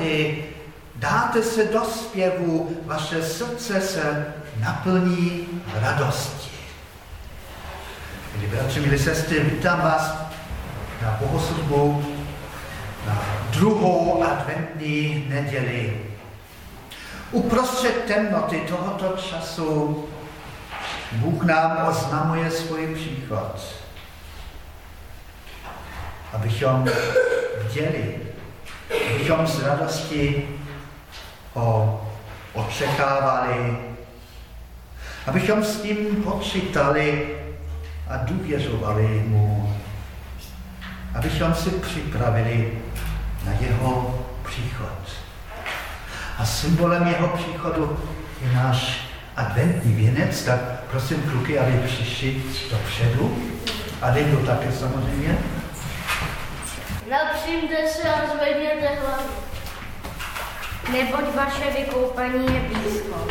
taky dáte se do zpěvu, vaše srdce se naplní radosti. Milí bratři, milí sestry, vítám vás na bohoslužbu na druhou adventní neděli. Uprostřed temnoty tohoto času Bůh nám oznamuje svůj příchod, abychom viděli, abychom z radosti ho očekávali, abychom s tím počítali a důvěřovali mu, abychom si připravili na jeho příchod. A symbolem jeho příchodu je náš adventní věnec, tak prosím kluky, aby přišli dopředu. A Lindu také samozřejmě. Napřijte se a zvedněte hlavu. Neboť vaše vykoupení je blízko.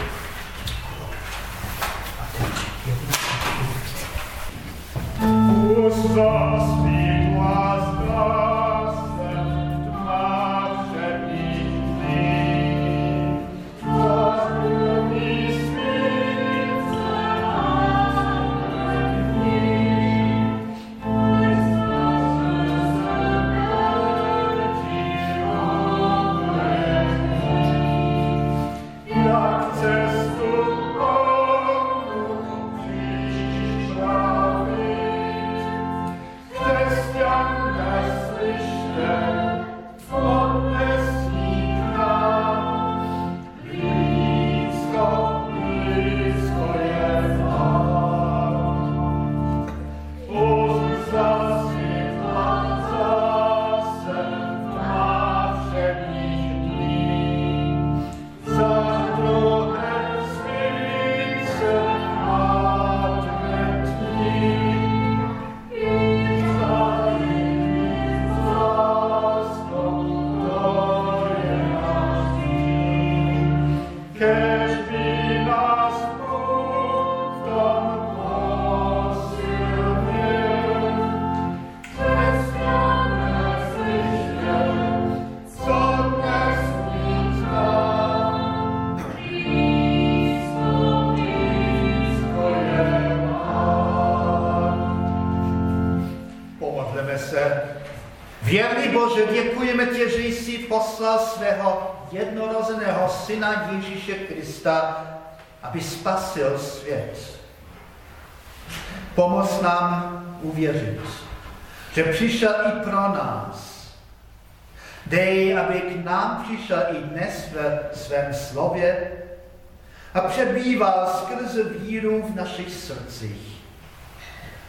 Uzas Syna spasil svět. Pomoz nám uvěřit, že přišel i pro nás. Dej, aby k nám přišel i dnes ve svém slově a přebýval skrze víru v našich srdcích.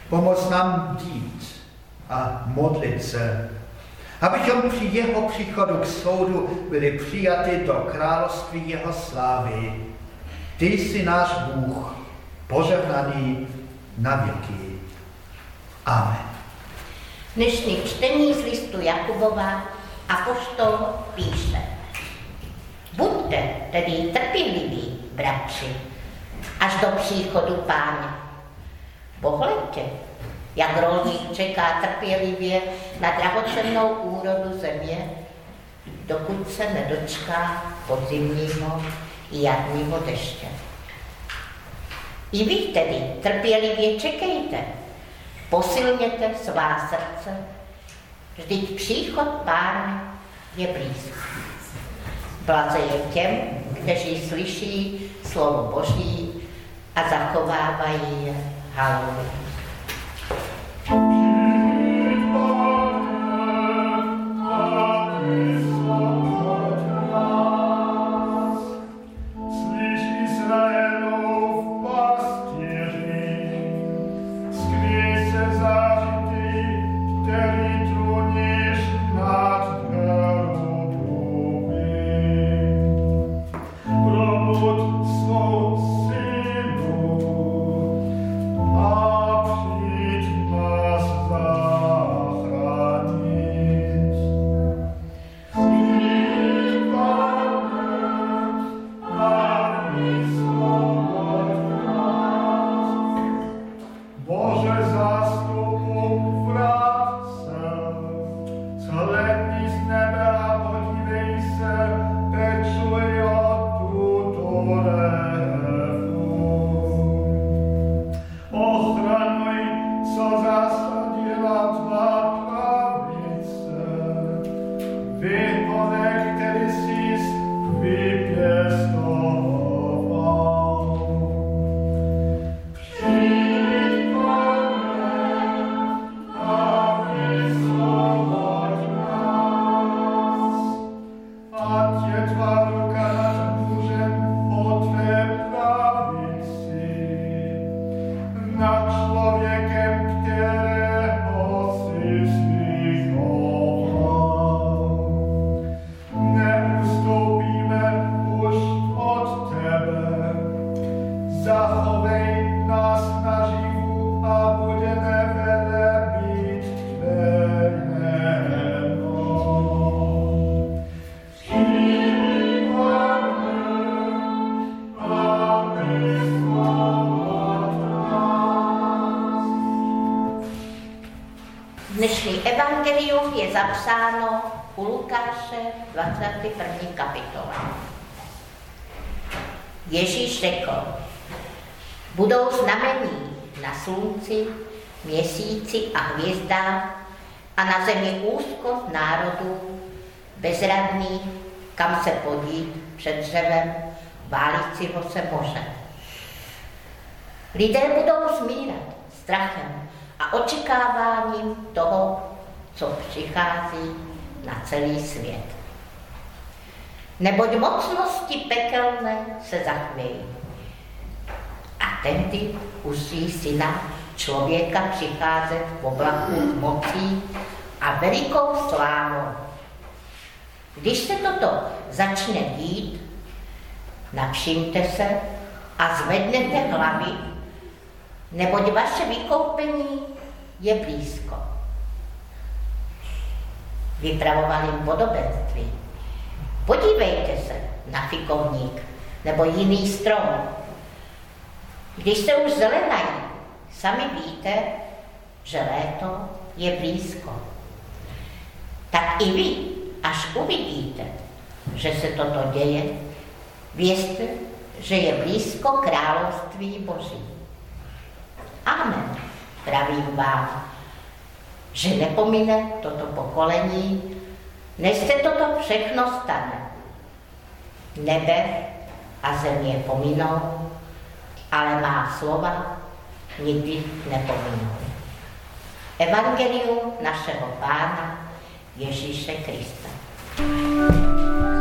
Pomoz nám dít a modlit se abychom při jeho příchodu k soudu byli přijaty do království jeho slávy. Ty jsi náš Bůh, požehnaný na věky. Amen. Dnešní čtení z listu Jakubova a poštol píše. Buďte tedy trpěliví, bratři, až do příchodu páně. Pohledte, jak rolník čeká trpělivě na drahocennou úrodu země, dokud se nedočká podzimního jarního deště. I vy tedy trpělivě čekejte, posilněte svá srdce, vždyť příchod Pána je blízký. Blaze je těm, kteří slyší slovo Boží a zachovávají je. Haleluja. Lidé budou smírat strachem a očekáváním toho, co přichází na celý svět. Neboť mocnosti pekelné se zachvějí. A tehdy usí syna člověka přicházet v oblaku mocí a velikou slávou. Když se toto začne dít, napšimte se a zvednete hlavy, neboť vaše vykoupení je blízko. Vypravovali podobenství. Podívejte se na fikovník nebo jiný strom. Když se už zelenají, sami víte, že léto je blízko. Tak i vy, až uvidíte, že se toto děje, vězte, že je blízko království Boží. Amen, pravím vám, že nepomine toto pokolení, než se toto všechno stane. Nebe a země pominou, ale má slova nikdy nepominou. Evangelium našeho Pána Ježíše Krista. Milí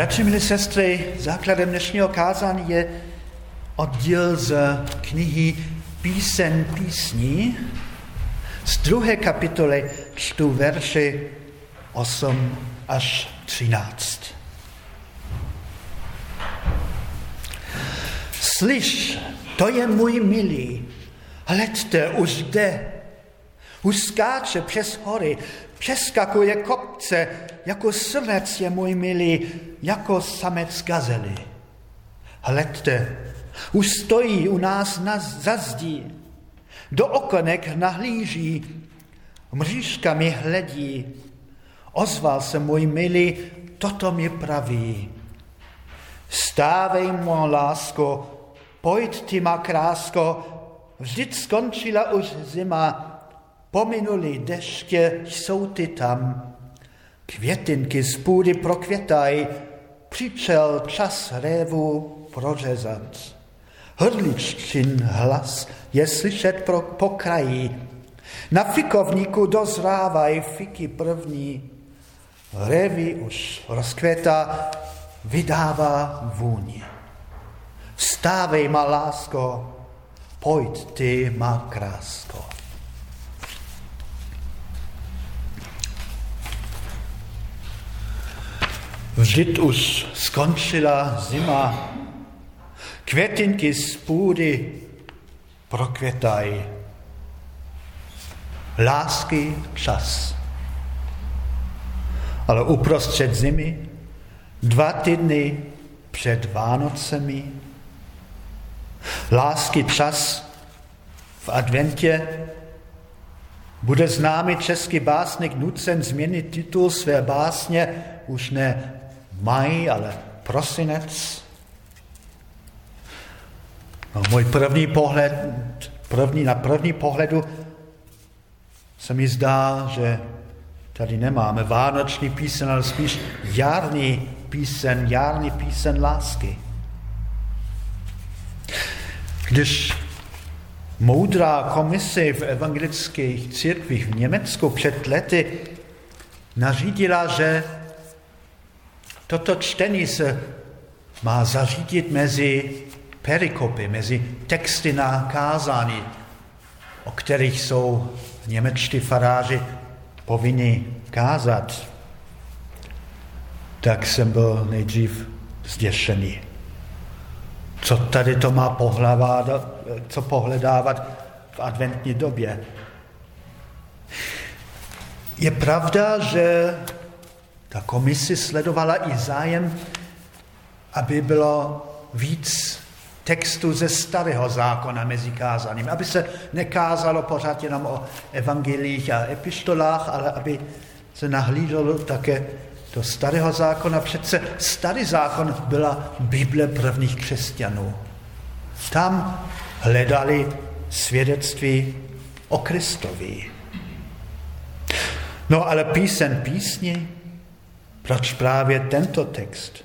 bratři, milí sestry, základem dnešního kázání je oddíl z knihy Písen písní. Z druhé kapitoly čtu verši 8 až 13. Slyš, to je můj milý, hledte, už jde. Už skáče přes hory, přeskakuje kopce, jako srnec je můj milý, jako samec gazely. Hledte, už stojí u nás na zazdí, do okonek nahlíží, mřížka mi hledí. Ozval se můj milý, toto mi praví. Stávej, mou lásko, pojď ty má krásko, vždyť skončila už zima, pominuli deště, jsou ty tam. Květinky z půdy prokvětaj, přišel čas révu prořezat. Hrdliččin hlas je slyšet pro, po kraji. Na fikovníku dozrávaj fiky první. Révy už rozkvěta, vydává vůni. Vstávej, má lásko, pojď ty, má krásko. Vždyť už skončila zima, květinky z půdy prokvětají. Lásky čas. Ale uprostřed zimy, dva týdny před Vánocemi, lásky čas v adventě bude známý český básník nucen změnit titul své básně už ne maj, ale prosinec. No, můj první pohled, první, na první pohledu se mi zdá, že tady nemáme vánoční písen, ale spíš jarní písen, jarní písen lásky. Když moudrá komise v evangelických církvích v Německu před lety nařídila, že Toto čtení se má zařídit mezi perikopy, mezi texty na kázání, o kterých jsou němečtí faráři povinni kázat. Tak jsem byl nejdřív zděšený. Co tady to má co pohledávat v adventní době? Je pravda, že ta komisi sledovala i zájem, aby bylo víc textu ze starého zákona mezi kázaním, aby se nekázalo pořád jenom o evangelích a epištolách, ale aby se nahlídalo také do starého zákona. Přece starý zákon byla Bible prvních křesťanů. Tam hledali svědectví o Kristovi. No ale písen písni proč právě tento text?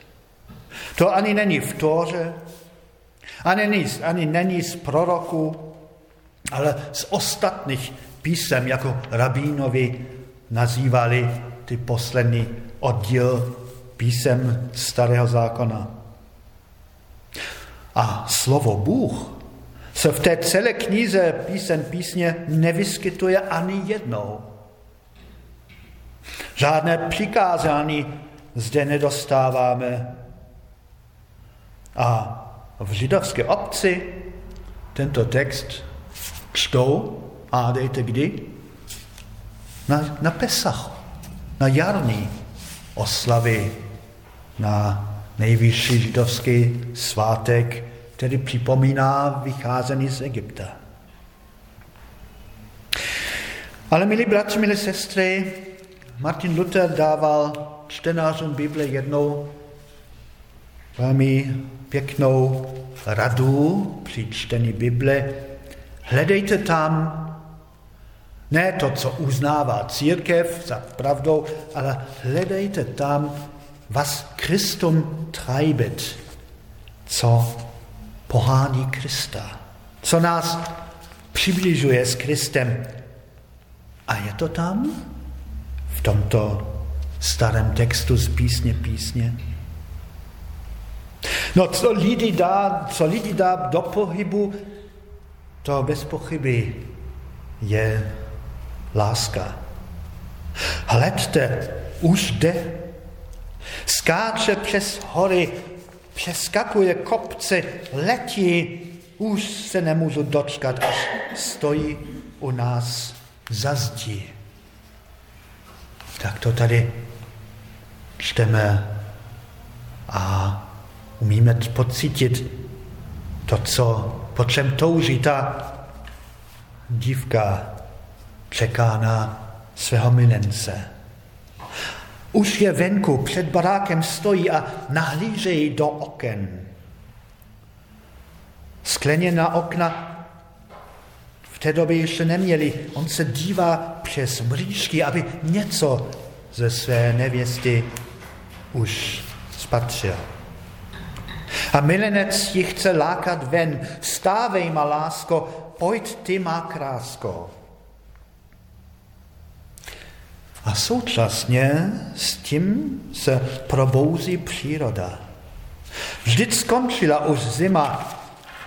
To ani není v Tóře, ani není, ani není z proroku, ale z ostatních písem, jako rabínovi nazývali ty poslední oddíl písem starého zákona. A slovo Bůh se v té celé knize písen písně nevyskytuje ani jednou. Žádné přikázání zde nedostáváme. A v židovské obci tento text čtou, a dejte kdy? Na, na Pesach, na jarní oslavy, na nejvyšší židovský svátek, který připomíná vycházení z Egypta. Ale milí bratři, milí sestry, Martin Luther dával čtenářům Bible jednou velmi pěknou radu při čtení Bible. Hledejte tam ne to, co uznává církev za pravdou, ale hledejte tam, was Christum treibet, co pohání Krista, co nás přibližuje s Kristem. A je to tam? Tomto starém textu z písně písně. No, co lidi dá, co lidi dá do pohybu, to bez pochyby je láska. Hledte, už jde. Skáče přes hory, přeskakuje kopce, letí, už se nemůžu dočkat, až stojí u nás za zdí. Tak to tady čteme a umíme pocítit to, co, po čem touží ta dívka čeká na svého milence. Už je venku, před barákem stojí a nahlížejí do oken. Skleněná okna té době ještě neměli. On se dívá přes mřížky, aby něco ze své nevěsty už spatřil. A milenec ji chce lákat ven. Stávej, má lásko, pojď ty, má krásko. A současně s tím se probouzí příroda. Vždyť skončila už zima,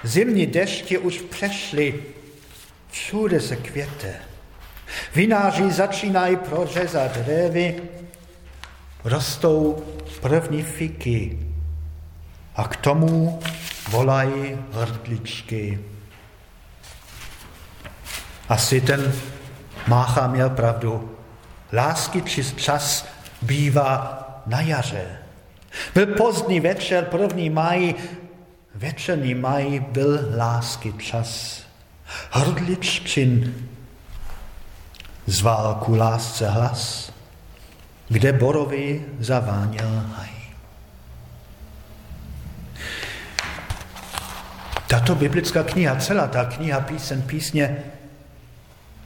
zimní deště už přešly, všude se květe. Vináři začínají prořezat dřevy, rostou první fiky a k tomu volají hrdličky. Asi ten Mácha měl pravdu. Lásky čas bývá na jaře. Byl pozdní večer, první maj, večerní maj byl lásky čas. Hrdliččin zval ku lásce hlas, kde borový zaváněl haj. Tato biblická kniha, celá ta kniha písen, písně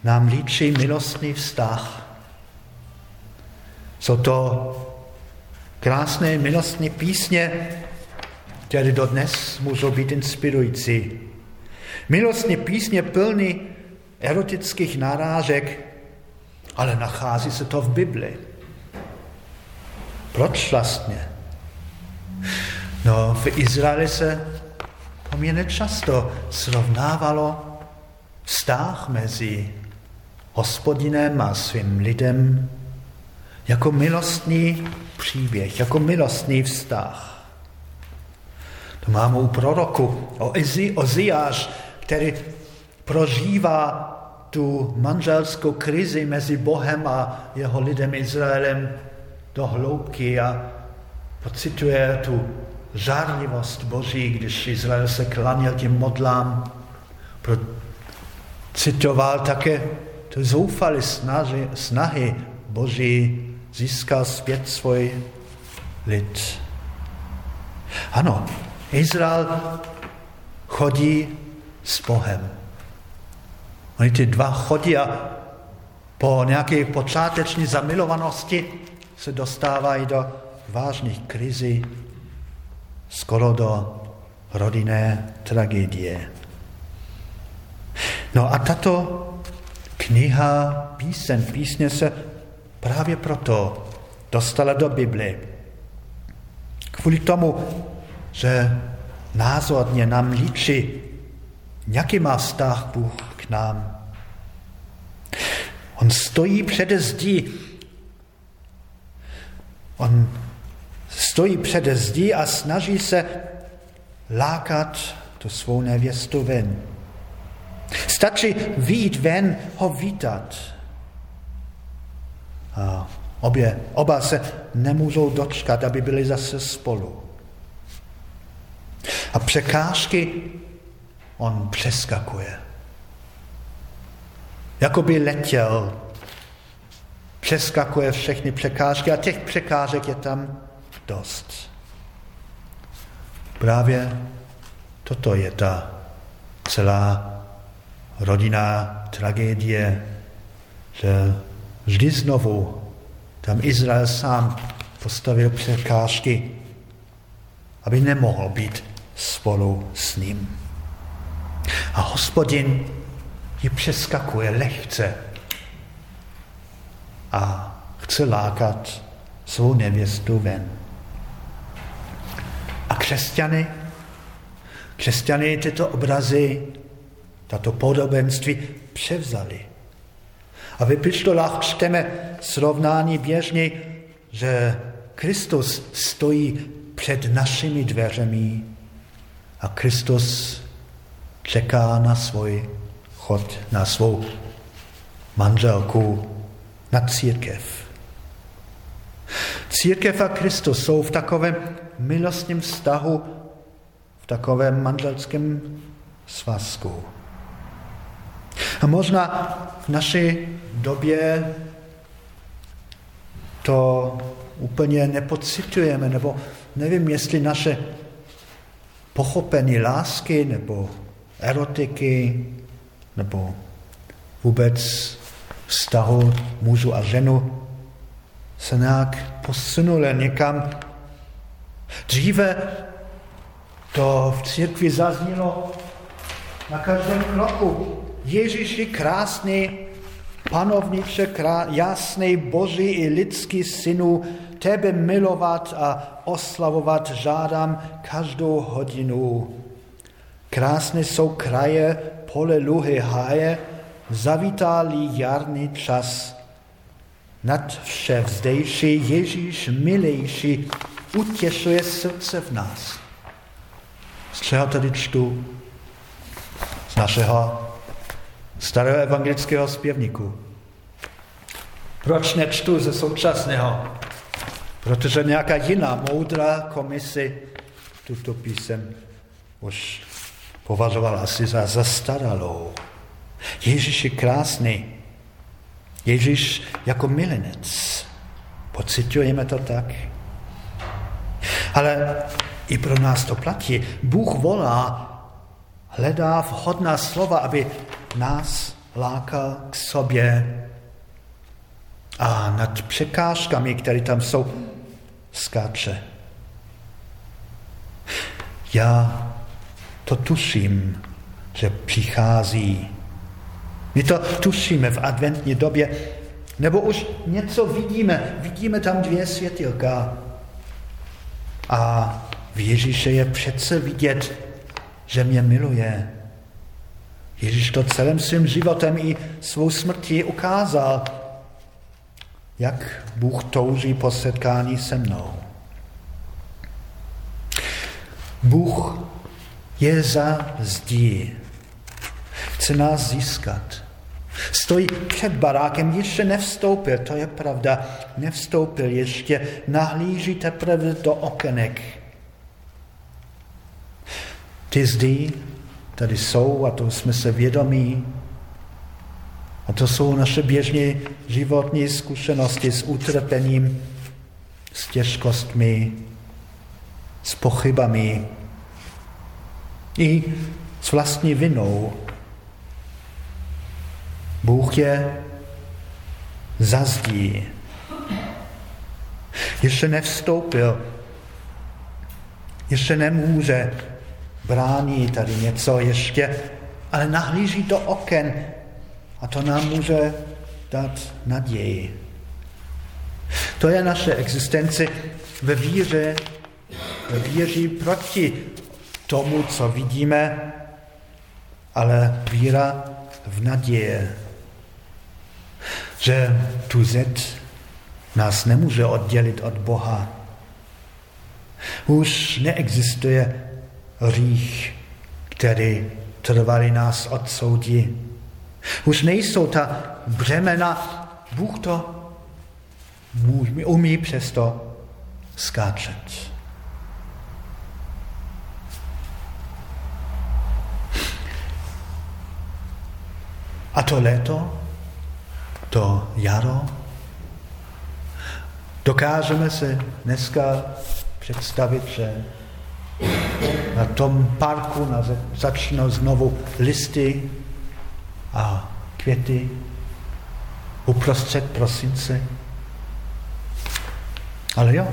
nám líčí milostný vztah jsou to krásné milostné písně, které dodnes můžou být inspirující. Milostné písně plný erotických narážek, ale nachází se to v Bibli. Proč vlastně? No, v Izraeli se poměrně často srovnávalo vztah mezi hospodinem a svým lidem jako milostný příběh, jako milostný vztah. To máme u proroku, o Oziáš, který prožívá tu manželskou krizi mezi Bohem a jeho lidem Izraelem do hloubky a pocituje tu žárlivost Boží, když Izrael se klaněl tím modlám. Citoval také tu zoufalé snahy, snahy Boží získal zpět svůj lid. Ano, Izrael chodí s Bohem. Oni ty dva chodí a po nějaké počáteční zamilovanosti se dostávají do vážných krizí, skoro do rodinné tragédie. No a tato kniha písen, písně se Právě proto dostala do Bible. Kvůli tomu, že názorně nám líčí, jaký má vztah Bůh k nám. On stojí před zdí. On stojí před zdí a snaží se lákat tu svou nevěstu ven. Stačí výjít ven, ho vítat. A obě, oba se nemůžou dočkat, aby byli zase spolu. A překážky on přeskakuje. Jako by letěl, přeskakuje všechny překážky a těch překážek je tam dost. Právě toto je ta celá rodinná tragédie, že Vždy znovu tam Izrael sám postavil překážky, aby nemohl být spolu s ním. A hospodin ji přeskakuje lehce a chce lákat svou nevěstu ven. A křesťany, křesťany tyto obrazy, tato podobenství převzali. A v epištolách čteme srovnání běžně, že Kristus stojí před našimi dveřemi a Kristus čeká na svůj chod, na svou manželku, na církev. Církev a Kristus jsou v takovém milostním vztahu, v takovém manželském svazku. A možná v naší době to úplně nepocitujeme, nebo nevím, jestli naše pochopení lásky nebo erotiky nebo vůbec vztahu mužu a ženu se nějak posunuli někam. Dříve to v církvi zaznělo na každém kroku. Ježíš je krásný, panovníče, jasný boží i lidský synu, tebe milovat a oslavovat žádám každou hodinu. Krásné jsou kraje, pole, luhy, háje, zavítálý jarný čas. Nad vše vzdejší Ježíš milejší utěšuje srdce v nás. Z čeho tady čtu? Z našeho starého evangelického zpěvníku. Proč nečtu ze současného? Protože nějaká jiná moudrá komisi tuto písem už považoval asi za zastaralou. Ježíš je krásný. Ježíš jako milenec. Pocitujeme to tak? Ale i pro nás to platí. Bůh volá, hledá vhodná slova, aby nás lákal k sobě a nad překážkami, které tam jsou, skáče. Já to tuším, že přichází. My to tušíme v adventní době, nebo už něco vidíme, vidíme tam dvě světilka. A v Ježíše je přece vidět, že mě miluje. Ježíš to celým svým životem i svou smrtí ukázal, jak Bůh touží po setkání se mnou. Bůh je za zdí. Chce nás získat. Stojí před barákem, ještě nevstoupil, to je pravda, nevstoupil ještě, nahlíží teprve do okenek. Ty zdi tady jsou a to jsme se vědomí. A to jsou naše běžné životní zkušenosti s utrpením, s těžkostmi, s pochybami, i s vlastní vinou. Bůh je zazdí. Ještě nevstoupil, ještě nemůže brání tady něco ještě, ale nahlíží do oken a to nám může dát naději. To je naše existence ve víře, ve víře proti tomu, co vidíme, ale víra v naděje, že tu zet nás nemůže oddělit od Boha. Už neexistuje hřích, který trvalý nás odsoudí. Už nejsou ta břemena, Bůh to umí přesto skáčet. A to léto, to jaro, dokážeme se dneska představit, že na tom parku začnou znovu listy a květy uprostřed prosince. Ale jo,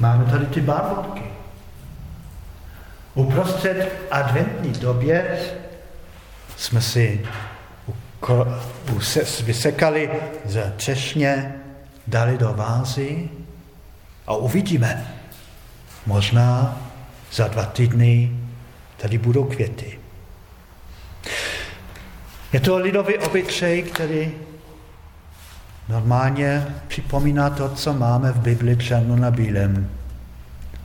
máme tady ty barvotky. Uprostřed adventní době jsme si vysekali ze třešně, dali do vázy a uvidíme, možná za dva týdny tady budou květy. Je to lidový obyčej, který normálně připomíná to, co máme v Bibli černo na bílém,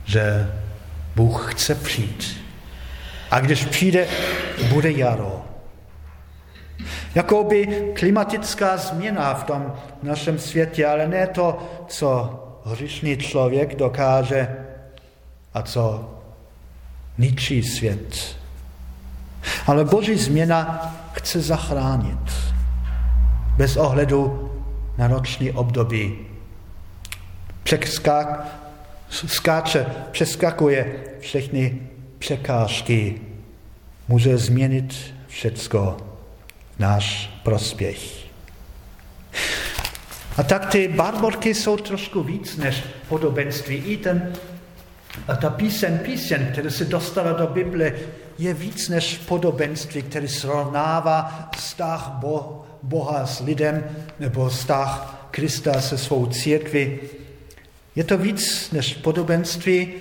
že Bůh chce přijít. A když přijde, bude jaro. Jakoby klimatická změna v tom našem světě, ale ne to, co hřišný člověk dokáže a co ničí svět. Ale Boží změna chce zachránit bez ohledu na roční období. Přeskak, skáče, přeskakuje všechny překážky, může změnit všecko náš prospěch. A tak ty barborky jsou trošku víc než podobenství. I ten, a ta píseň, píseň, která se dostala do Bible, je víc než podobenství, který srovnává vztah Bo, Boha s lidem nebo vztah Krista se svou církví. Je to víc než podobenství,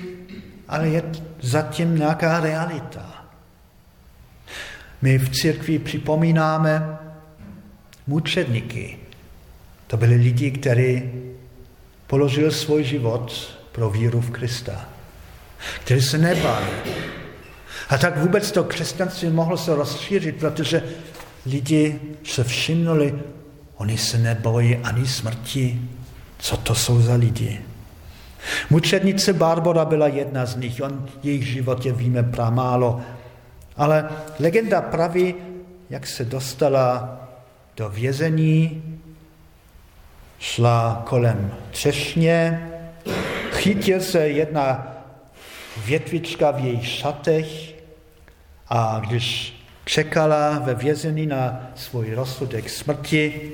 ale je zatím nějaká realita. My v církvi připomínáme mučedníky. To byli lidi, kteří položili svůj život pro víru v Krista, kteří se nebali. A tak vůbec to křesťanství mohlo se rozšířit, protože lidi se všimnuli, oni se nebojí ani smrti. Co to jsou za lidi? Mučednice Barbara byla jedna z nich, on jejich životě víme pramálo, ale legenda praví, jak se dostala do vězení, šla kolem třešně, chytil se jedna větvička v jejich šatech a když čekala ve vězení na svůj rozsudek smrti,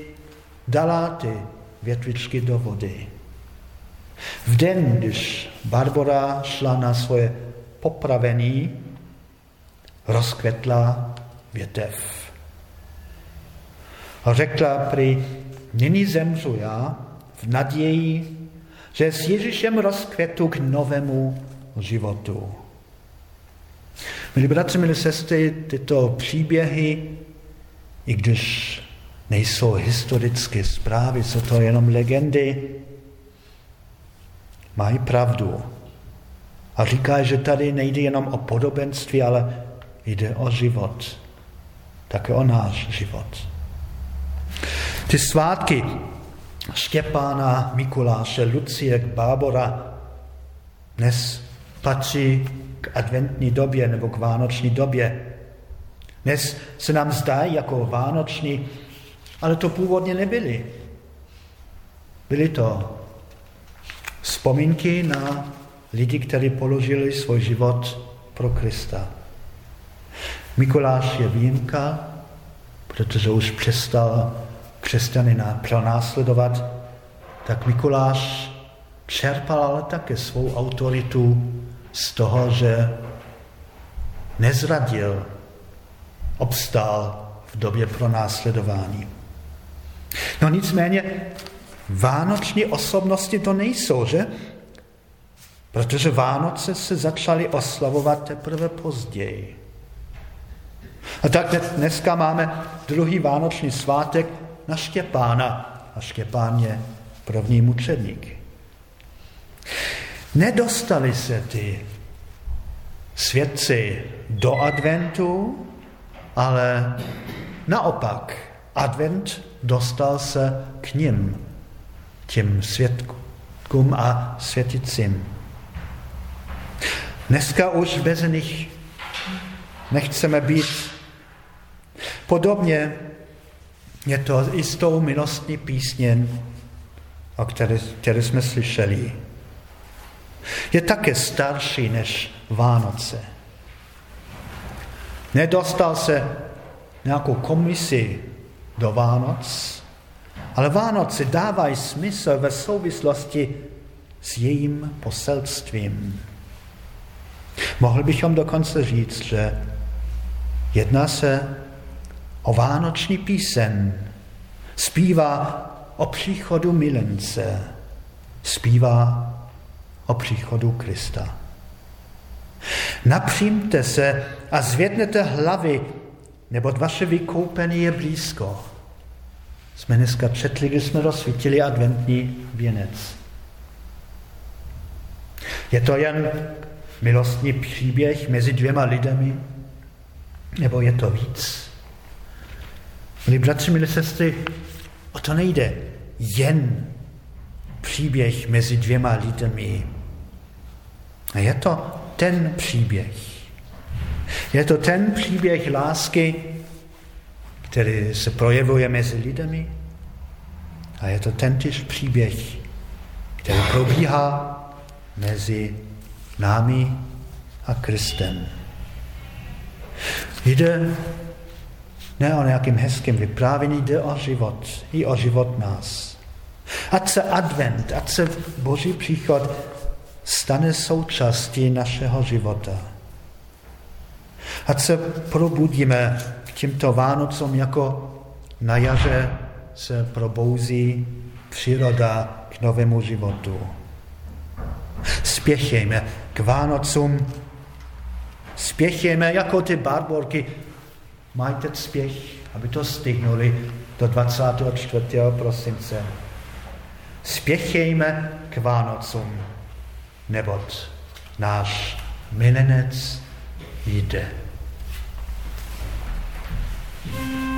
dala ty větvičky do vody. V den, když Barbara šla na svoje popravení, rozkvetla větev. A řekla prý, nyní zemřu já v naději, že s Ježíšem rozkvetu k novému životu. Milí bratři, milí sestry, tyto příběhy, i když nejsou historické zprávy, jsou to jenom legendy, mají pravdu. A říká, že tady nejde jenom o podobenství, ale jde o život. Také o náš život. Ty svátky Štěpána, Mikuláše, Lucie, Bábora dnes patří k adventní době nebo k vánoční době. Dnes se nám zdá jako vánoční, ale to původně nebyly. Byly to vzpomínky na lidi, kteří položili svůj život pro Krista. Mikuláš je výjimka, protože už přestal křesťany pronásledovat, tak Mikuláš čerpal ale také svou autoritu z toho, že nezradil, obstál v době pronásledování. No nicméně vánoční osobnosti to nejsou, že? Protože Vánoce se začaly oslavovat teprve později. A tak dneska máme druhý vánoční svátek na Štěpána. A Štěpán je první mučedník. Nedostali se ty svědci do adventu, ale naopak advent dostal se k ním, těm svědkům a světicím. Dneska už bez nich nechceme být. Podobně je to i s tou milostní písněn, o které, které jsme slyšeli. Je také starší než Vánoce. Nedostal se nějakou komisi do Vánoc, ale Vánoce dávají smysl ve souvislosti s jejím poselstvím. Mohli bychom dokonce říct, že jedná se o vánoční písen, zpívá o příchodu milence, zpívá o příchodu Krista. Napřímte se a zvědnete hlavy, neboť vaše vykoupení je blízko. Jsme dneska četli, když jsme rozsvítili adventní věnec. Je to jen milostný příběh mezi dvěma lidmi, nebo je to víc? Milí bratři, milí sestry, o to nejde. Jen příběh mezi dvěma lidmi. A je to ten příběh. Je to ten příběh lásky, který se projevuje mezi lidmi. A je to tentýž příběh, který probíhá mezi námi a Kristem. Jde ne o nějakým hezkým vyprávění, jde o život, i o život nás. Ať se advent, ať se Boží příchod stane součástí našeho života. Ať se probudíme k těmto Vánocům, jako na jaře se probouzí příroda k novému životu. Spěchejme k Vánocům, spěchejme jako ty barborky, majte spěch, aby to stihnuli do 24. prosince. Spěchejme k Vánocům, neboť náš milenec jde. Lord,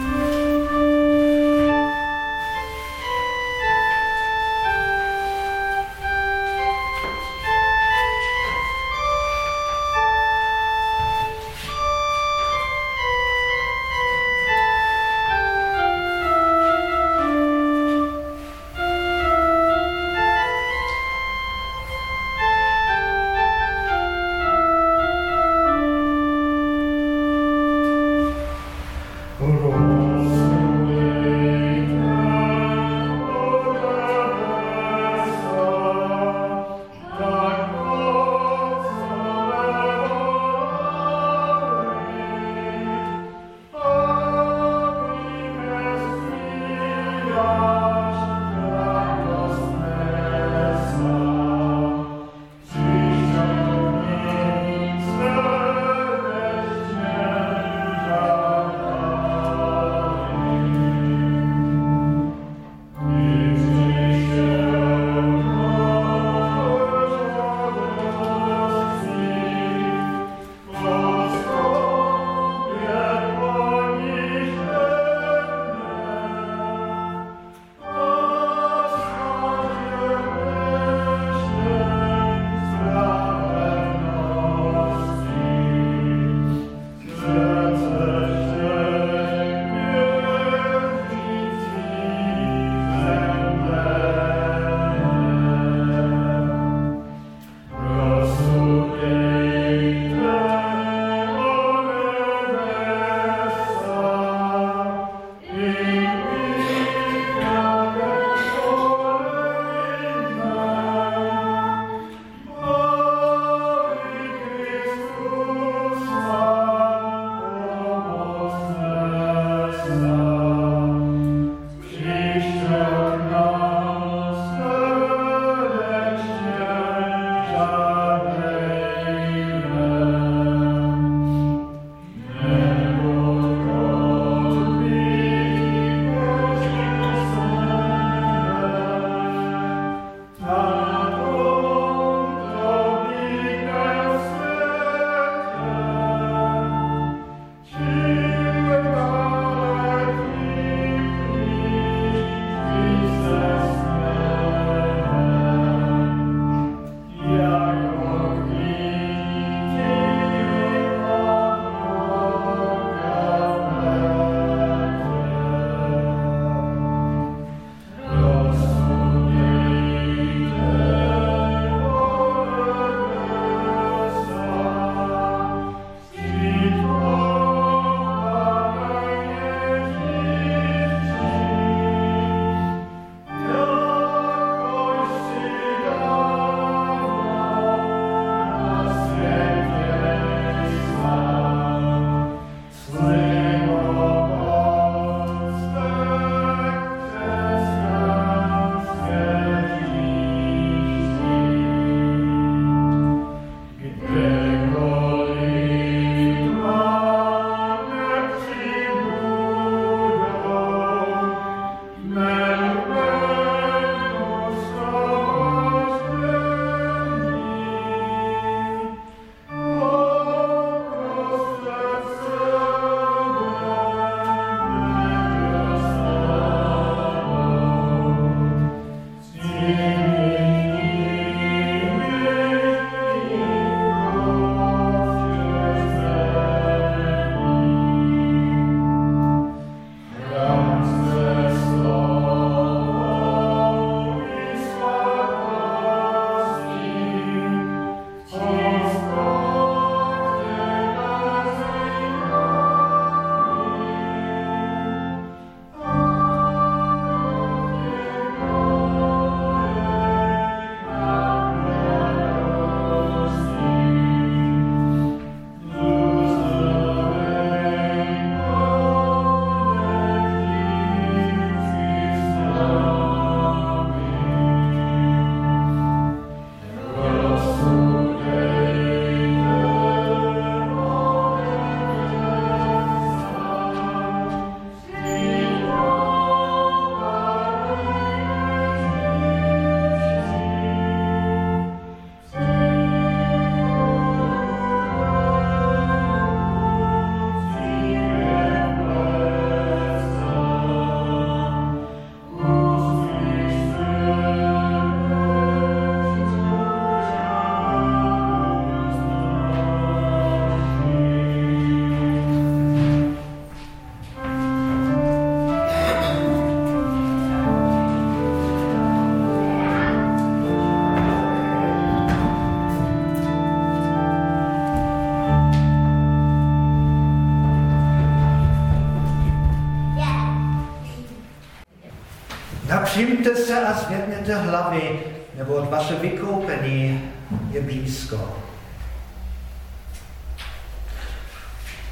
zvedněte hlavy, nebo vaše vykoupení je blízko.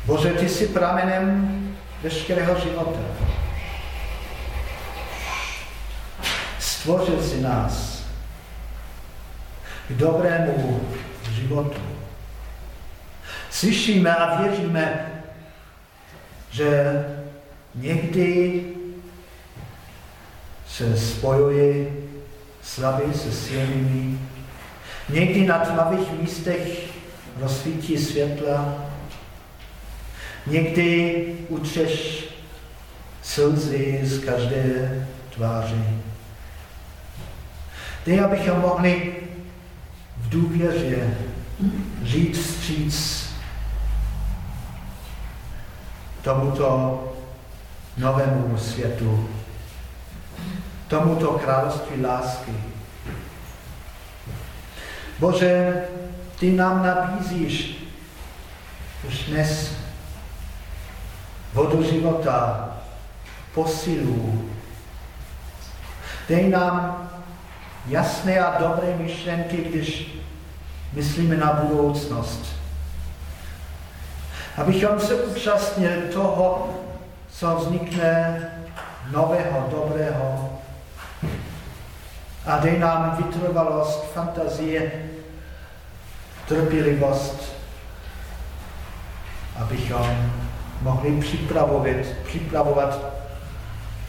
Bože, ty jsi pramenem veškerého života. Stvořil si nás k dobrému životu. Slyšíme a věříme, že někdy se spojuje slabý se silnými, někdy na tmavých místech rozsvítí světla, někdy utřeš slzy z každé tváře. Dej, abychom mohli v důvěře žít vstříc tomuto novému světu, tomuto království lásky. Bože, ty nám nabízíš už dnes vodu života, posilu. Dej nám jasné a dobré myšlenky, když myslíme na budoucnost. Abychom se účastnili toho, co vznikne nového, dobrého. A dej nám vytrvalost, fantazie, trpělivost, abychom mohli připravovat, připravovat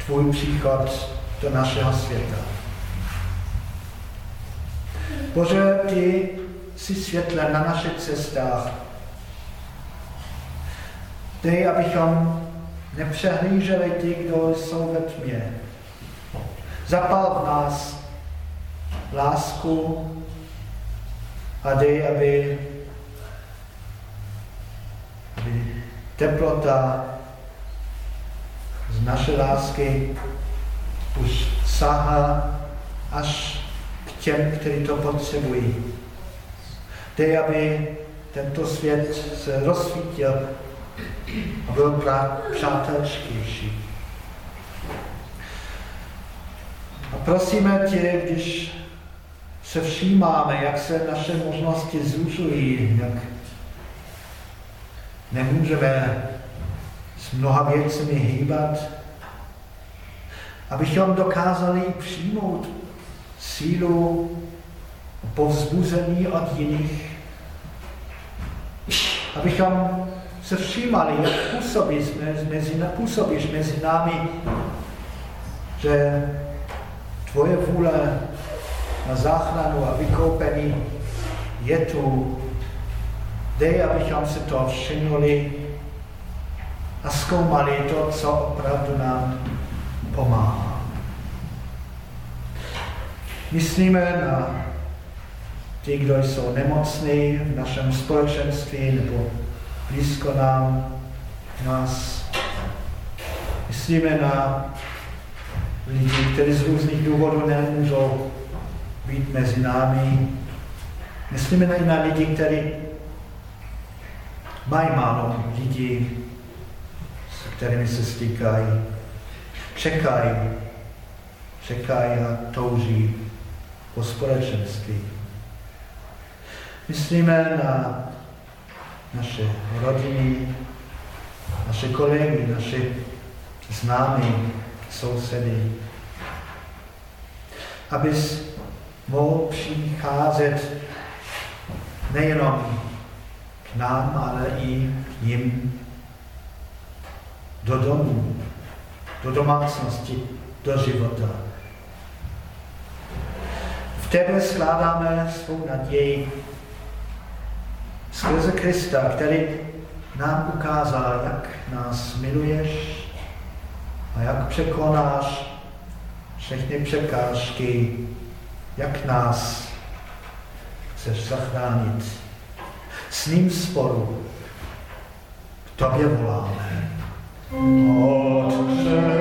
tvůj příchod do našeho světa. Bože, ty jsi světle na našich cestách. Dej, abychom nepřehlíželi ty, kdo jsou ve tmě. Zapal v nás lásku a dej, aby, aby teplota z naší lásky už sahá až k těm, kteří to potřebují. Dej, aby tento svět se rozsvítil a byl přátelštější. A prosíme tě, když se všímáme, jak se naše možnosti zužují, jak nemůžeme s mnoha věcmi hýbat, abychom dokázali přijmout sílu povzbuzení od jiných, abychom se všímali, jak působíš mezi, působíš mezi námi, že tvoje vůle na záchranu a vykoupení je tu Dej, abychom si to všimli a zkoumali to, co opravdu nám pomáhá. Myslíme na ty, kdo jsou nemocní v našem společenství nebo blízko nám, nás. Myslíme na lidi, kteří z různých důvodů nemůžou být mezi námi. Myslíme i na lidi, kteří mají málo lidí, s kterými se stýkají, čekají, čekají a touží po společenství. Myslíme na naše rodiny, naše kolegy, naše známí, sousedy. Abys mohl přicházet nejenom nám, ale i jim do domu, do domácnosti, do života. V tebe skládáme svou naději skrze Krista, který nám ukázal, jak nás miluješ a jak překonáš všechny překážky, jak nás chceš zachránit s ním sporu k tobě voláme. Otče,